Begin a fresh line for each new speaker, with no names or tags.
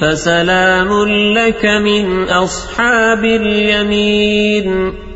فسلام لك من أصحاب اليمين.